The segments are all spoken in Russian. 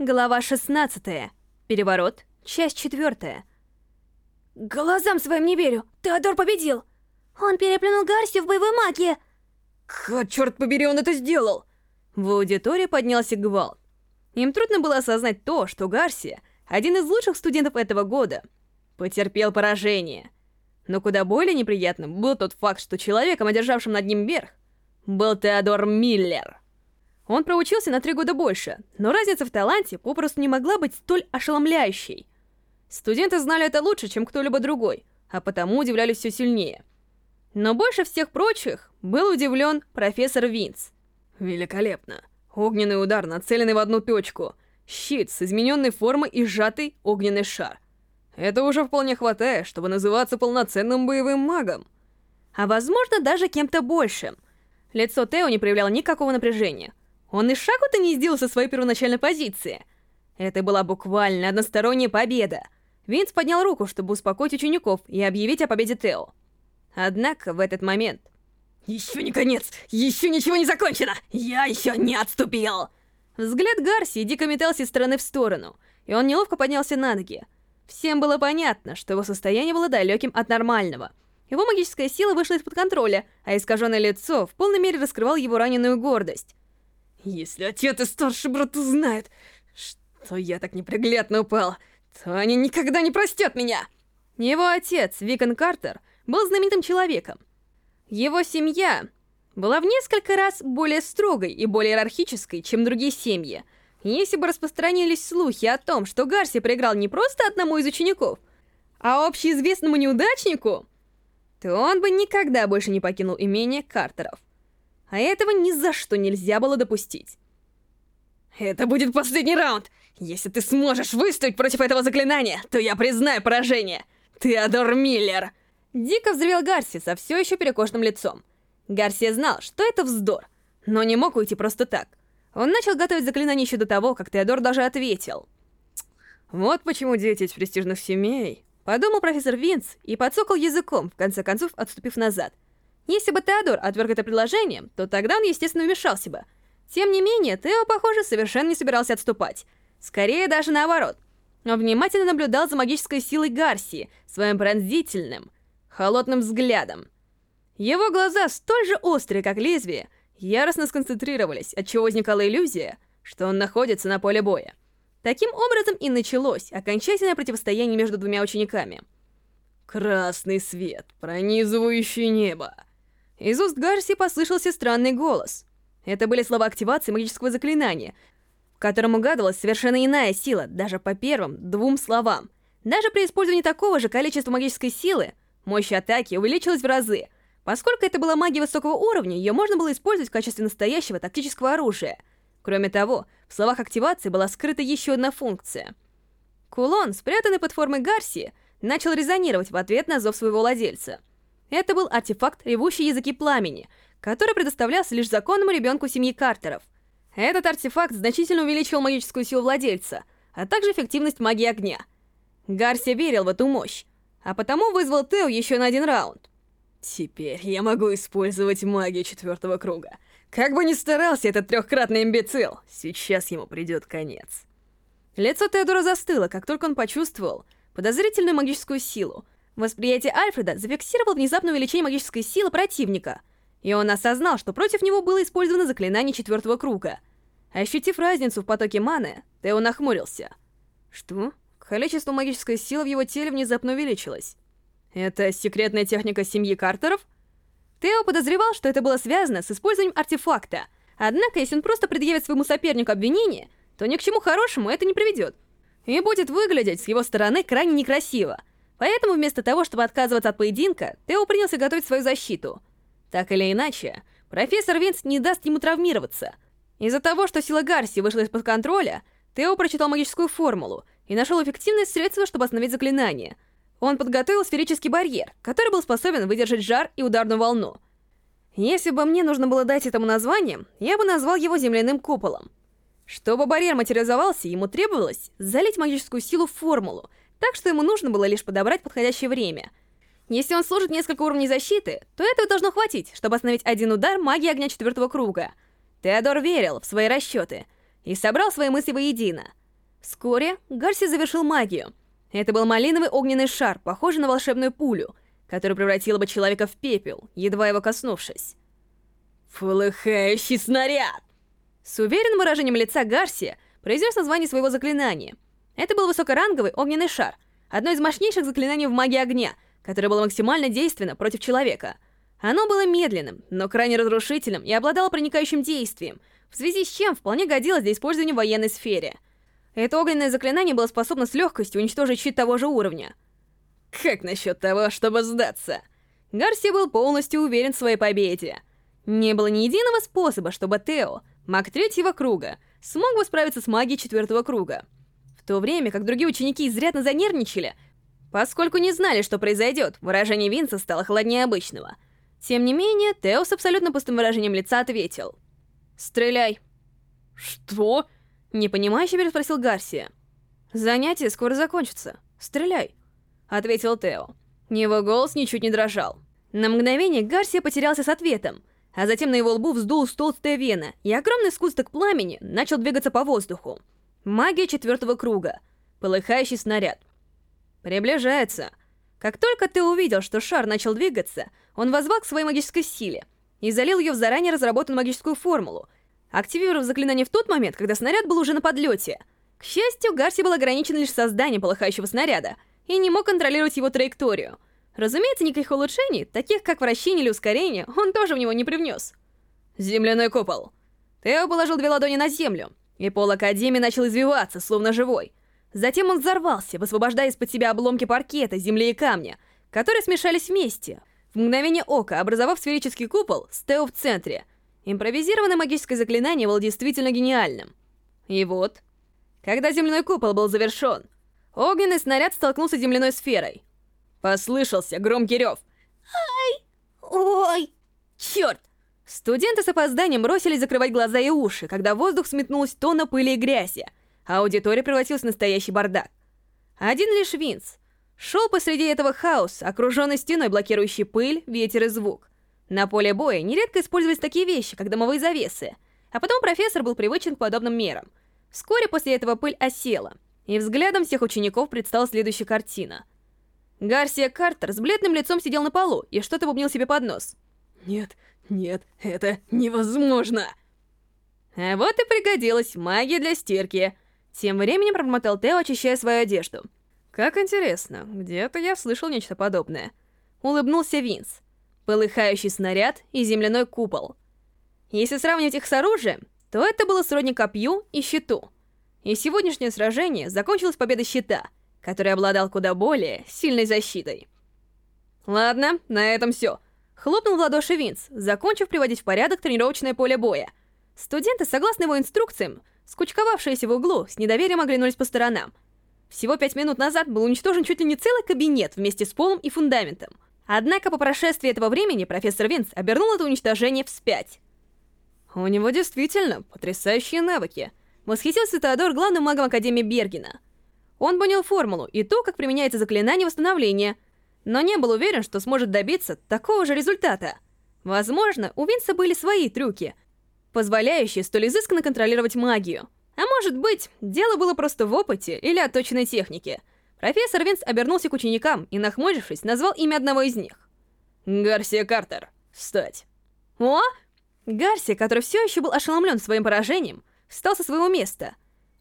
Глава 16. Переворот. Часть 4. Глазам своим не верю. Теодор победил. Он переплюнул Гарсию в боевой магии. Как, черт побери, он это сделал? В аудитории поднялся гвалт. Им трудно было осознать то, что Гарсия, один из лучших студентов этого года, потерпел поражение. Но куда более неприятным был тот факт, что человеком, одержавшим над ним верх, был Теодор Миллер. Он проучился на три года больше, но разница в таланте попросту не могла быть столь ошеломляющей. Студенты знали это лучше, чем кто-либо другой, а потому удивлялись все сильнее. Но больше всех прочих был удивлен профессор Винс. Великолепно. Огненный удар, нацеленный в одну точку. Щит с измененной формой и сжатый огненный шар. Это уже вполне хватает, чтобы называться полноценным боевым магом. А возможно, даже кем-то большим. Лицо Тео не проявляло никакого напряжения. Он и шагу-то не сделал со своей первоначальной позиции. Это была буквально односторонняя победа. Винс поднял руку, чтобы успокоить учеников и объявить о победе Тео. Однако в этот момент... «Еще не конец! Еще ничего не закончено! Я еще не отступил!» Взгляд Гарси дико метался из стороны в сторону, и он неловко поднялся на ноги. Всем было понятно, что его состояние было далеким от нормального. Его магическая сила вышла из-под контроля, а искаженное лицо в полной мере раскрывало его раненую гордость. Если отец и старший брат узнают, что я так неприглядно упал, то они никогда не простят меня. Его отец, Викон Картер, был знаменитым человеком. Его семья была в несколько раз более строгой и более иерархической, чем другие семьи. Если бы распространились слухи о том, что Гарси проиграл не просто одному из учеников, а общеизвестному неудачнику, то он бы никогда больше не покинул имение Картеров а этого ни за что нельзя было допустить. Это будет последний раунд! Если ты сможешь выстоять против этого заклинания, то я признаю поражение! Теодор Миллер! Дико взревел Гарси со все еще перекошенным лицом. Гарсия знал, что это вздор, но не мог уйти просто так. Он начал готовить заклинание еще до того, как Теодор даже ответил. Вот почему дети из престижных семей... Подумал профессор Винс и подсокал языком, в конце концов отступив назад — если бы Теодор отверг это предложение, то тогда он, естественно, вмешался бы. Тем не менее, Тео, похоже, совершенно не собирался отступать. Скорее, даже наоборот. Он внимательно наблюдал за магической силой Гарсии, своим пронзительным, холодным взглядом. Его глаза, столь же острые, как лезвие, яростно сконцентрировались, отчего возникала иллюзия, что он находится на поле боя. Таким образом и началось окончательное противостояние между двумя учениками. «Красный свет, пронизывающий небо!» Из уст Гарси послышался странный голос. Это были слова активации магического заклинания, в котором угадывалась совершенно иная сила, даже по первым двум словам. Даже при использовании такого же количества магической силы, мощь атаки увеличилась в разы. Поскольку это была магия высокого уровня, ее можно было использовать в качестве настоящего тактического оружия. Кроме того, в словах активации была скрыта еще одна функция. Кулон, спрятанный под формой Гарси, начал резонировать в ответ на зов своего владельца — это был артефакт «Ревущие языки пламени», который предоставлялся лишь законному ребенку семьи Картеров. Этот артефакт значительно увеличивал магическую силу владельца, а также эффективность магии огня. Гарсия верил в эту мощь, а потому вызвал Тео еще на один раунд. Теперь я могу использовать магию четвертого круга. Как бы ни старался этот трехкратный имбецил, сейчас ему придет конец. Лицо Теодора застыло, как только он почувствовал подозрительную магическую силу, Восприятие Альфреда зафиксировало внезапное увеличение магической силы противника, и он осознал, что против него было использовано заклинание четвертого круга. Ощутив разницу в потоке маны, Тео нахмурился. Что? Количество магической силы в его теле внезапно увеличилось. Это секретная техника семьи Картеров? Тео подозревал, что это было связано с использованием артефакта. Однако, если он просто предъявит своему сопернику обвинение, то ни к чему хорошему это не приведет. И будет выглядеть с его стороны крайне некрасиво. Поэтому вместо того, чтобы отказываться от поединка, Тео принялся готовить свою защиту. Так или иначе, профессор Винс не даст ему травмироваться. Из-за того, что сила Гарси вышла из-под контроля, Тео прочитал магическую формулу и нашел эффективное средство, чтобы остановить заклинание. Он подготовил сферический барьер, который был способен выдержать жар и ударную волну. Если бы мне нужно было дать этому название, я бы назвал его земляным куполом. Чтобы барьер материализовался, ему требовалось залить магическую силу в формулу, так что ему нужно было лишь подобрать подходящее время. Если он служит несколько уровней защиты, то этого должно хватить, чтобы остановить один удар магии огня четвертого круга. Теодор верил в свои расчеты и собрал свои мысли воедино. Вскоре Гарси завершил магию. Это был малиновый огненный шар, похожий на волшебную пулю, которая превратила бы человека в пепел, едва его коснувшись. «Полыхающий снаряд!» С уверенным выражением лица Гарсия произнес название своего заклинания. Это был высокоранговый огненный шар, одно из мощнейших заклинаний в магии огня, которое было максимально действенно против человека. Оно было медленным, но крайне разрушительным и обладало проникающим действием, в связи с чем вполне годилось для использования в военной сфере. Это огненное заклинание было способно с легкостью уничтожить щит того же уровня. Как насчет того, чтобы сдаться? Гарси был полностью уверен в своей победе. Не было ни единого способа, чтобы Тео, маг третьего круга, смог бы справиться с магией четвертого круга. То время как другие ученики изрядно занервничали, поскольку не знали, что произойдет, выражение Винса стало холоднее обычного. Тем не менее, Тео с абсолютно пустым выражением лица ответил. «Стреляй!» «Что?» — непонимающе переспросил Гарсия. «Занятие скоро закончится. Стреляй!» — ответил Тео. Его голос ничуть не дрожал. На мгновение Гарсия потерялся с ответом, а затем на его лбу вздулась толстая вена, и огромный сгусток пламени начал двигаться по воздуху. Магия четвертого круга. Полыхающий снаряд. Приближается. Как только ты увидел, что шар начал двигаться, он возвал к своей магической силе и залил ее в заранее разработанную магическую формулу, активировав заклинание в тот момент, когда снаряд был уже на подлете. К счастью, Гарси был ограничен лишь созданием полыхающего снаряда и не мог контролировать его траекторию — Разумеется, никаких улучшений, таких как вращение или ускорение, он тоже в него не привнес. Земляной купол. Тео положил две ладони на землю, и пол Академии начал извиваться, словно живой. Затем он взорвался, высвобождая из-под себя обломки паркета, земли и камня, которые смешались вместе, в мгновение ока образовав сферический купол с Тео в центре. Импровизированное магическое заклинание было действительно гениальным. И вот, когда земляной купол был завершен, огненный снаряд столкнулся с земляной сферой. Послышался громкий рев. Ай! Ой! Черт! Студенты с опозданием бросились закрывать глаза и уши, когда воздух сметнулась тонна пыли и грязи, а аудитория превратилась в настоящий бардак. Один лишь Винс шел посреди этого хаоса, окруженный стеной, блокирующей пыль, ветер и звук. На поле боя нередко использовались такие вещи, как дымовые завесы, а потом профессор был привычен к подобным мерам. Вскоре после этого пыль осела, и взглядом всех учеников предстала следующая картина — Гарсия Картер с бледным лицом сидел на полу и что-то бубнил себе под нос. «Нет, нет, это невозможно!» А вот и пригодилась магия для стирки. Тем временем промотал Тео, очищая свою одежду. «Как интересно, где-то я слышал нечто подобное». Улыбнулся Винс. Полыхающий снаряд и земляной купол. Если сравнивать их с оружием, то это было сродни копью и щиту. И сегодняшнее сражение закончилось победой щита — который обладал куда более сильной защитой. Ладно, на этом все. Хлопнул в ладоши Винс, закончив приводить в порядок тренировочное поле боя. Студенты, согласно его инструкциям, скучковавшиеся в углу, с недоверием оглянулись по сторонам. Всего пять минут назад был уничтожен чуть ли не целый кабинет вместе с полом и фундаментом. Однако по прошествии этого времени профессор Винс обернул это уничтожение вспять. У него действительно потрясающие навыки. Восхитился Теодор главным магом Академии Бергена — он понял формулу и то, как применяется заклинание восстановления, но не был уверен, что сможет добиться такого же результата. Возможно, у Винса были свои трюки, позволяющие столь изысканно контролировать магию. А может быть, дело было просто в опыте или отточенной технике. Профессор Винс обернулся к ученикам и, нахмурившись, назвал имя одного из них. «Гарсия Картер. Встать». «О!» Гарсия, который все еще был ошеломлен своим поражением, встал со своего места.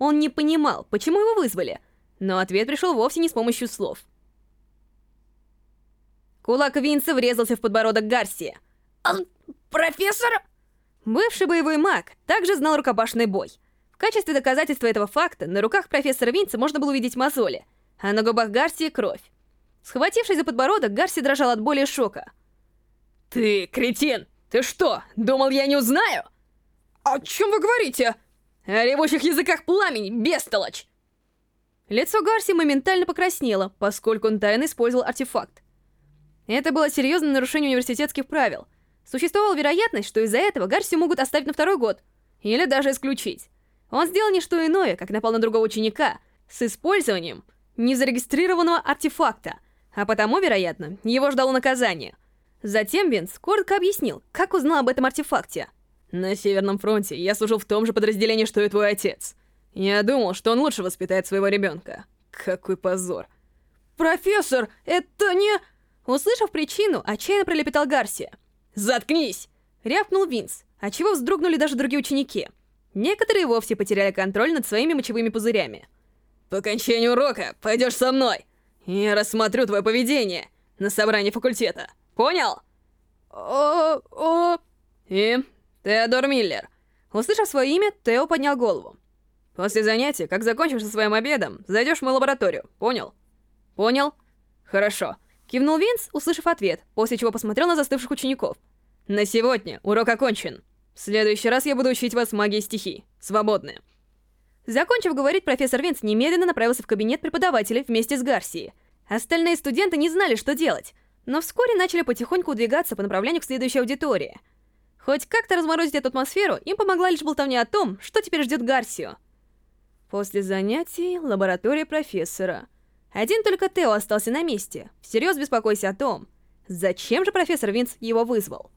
Он не понимал, почему его вызвали — но ответ пришел вовсе не с помощью слов. Кулак Винса врезался в подбородок Гарсия. А, «Профессор?» Бывший боевой маг также знал рукопашный бой. В качестве доказательства этого факта на руках профессора Винца можно было увидеть мозоли, а на губах Гарсия кровь. Схватившись за подбородок, Гарси дрожал от боли и шока. «Ты, кретин! Ты что, думал, я не узнаю?» «О чем вы говорите?» «О ревущих языках пламени, бестолочь!» Лицо Гарси моментально покраснело, поскольку он тайно использовал артефакт. Это было серьезное нарушение университетских правил. Существовала вероятность, что из-за этого Гарси могут оставить на второй год, или даже исключить. Он сделал не что иное, как напал на другого ученика с использованием незарегистрированного артефакта, а потому, вероятно, его ждало наказание. Затем Винс коротко объяснил, как узнал об этом артефакте. «На Северном фронте я служил в том же подразделении, что и твой отец. Я думал, что он лучше воспитает своего ребенка. Какой позор. «Профессор, это не...» Услышав причину, отчаянно пролепетал Гарсия. «Заткнись!» — рявкнул Винс, отчего вздрогнули даже другие ученики. Некоторые вовсе потеряли контроль над своими мочевыми пузырями. По окончании урока пойдешь со мной. Я рассмотрю твое поведение на собрании факультета. Понял? О, о... И Теодор Миллер. Услышав свое имя, Тео поднял голову. После занятия, как закончишь со своим обедом, зайдешь в мою лабораторию. Понял? Понял. Хорошо. Кивнул Винс, услышав ответ, после чего посмотрел на застывших учеников. На сегодня урок окончен. В следующий раз я буду учить вас магии стихий. Свободны. Закончив говорить, профессор Винс немедленно направился в кабинет преподавателя вместе с Гарсией. Остальные студенты не знали, что делать, но вскоре начали потихоньку удвигаться по направлению к следующей аудитории. Хоть как-то разморозить эту атмосферу им помогла лишь болтовня о том, что теперь ждет Гарсию. После занятий лаборатория профессора. Один только Тео остался на месте, всерьез беспокойся о том, зачем же профессор Винс его вызвал.